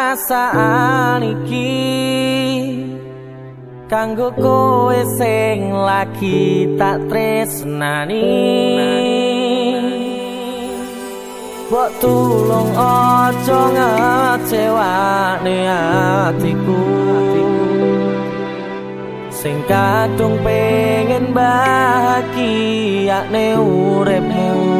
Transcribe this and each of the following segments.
perasaan iki kanggo kowe sing lagi tak tresnani. Bok tulung ojo ngecewane atiku. Sing kadung pengen bahagia ne urepmu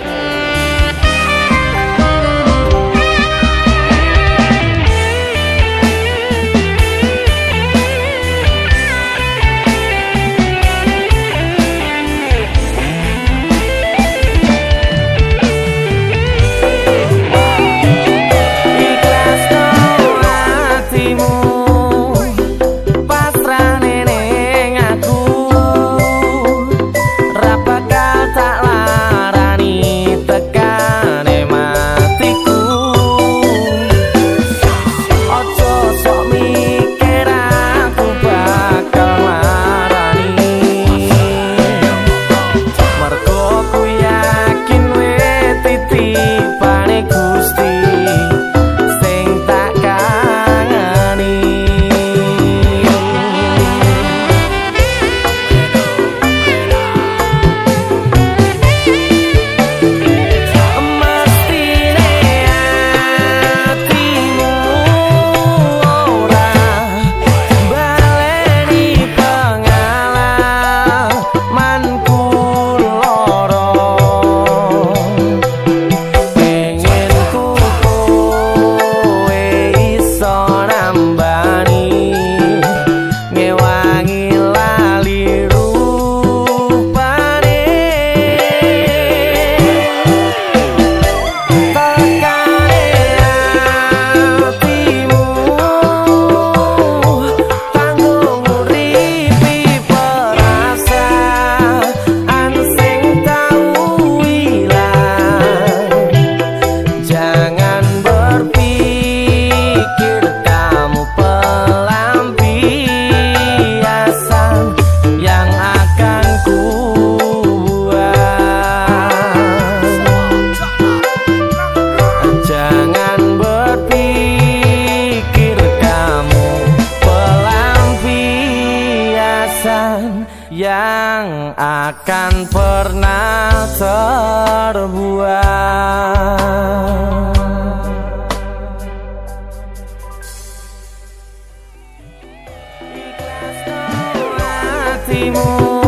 takkan pernah terbuang Ikhlas hatimu.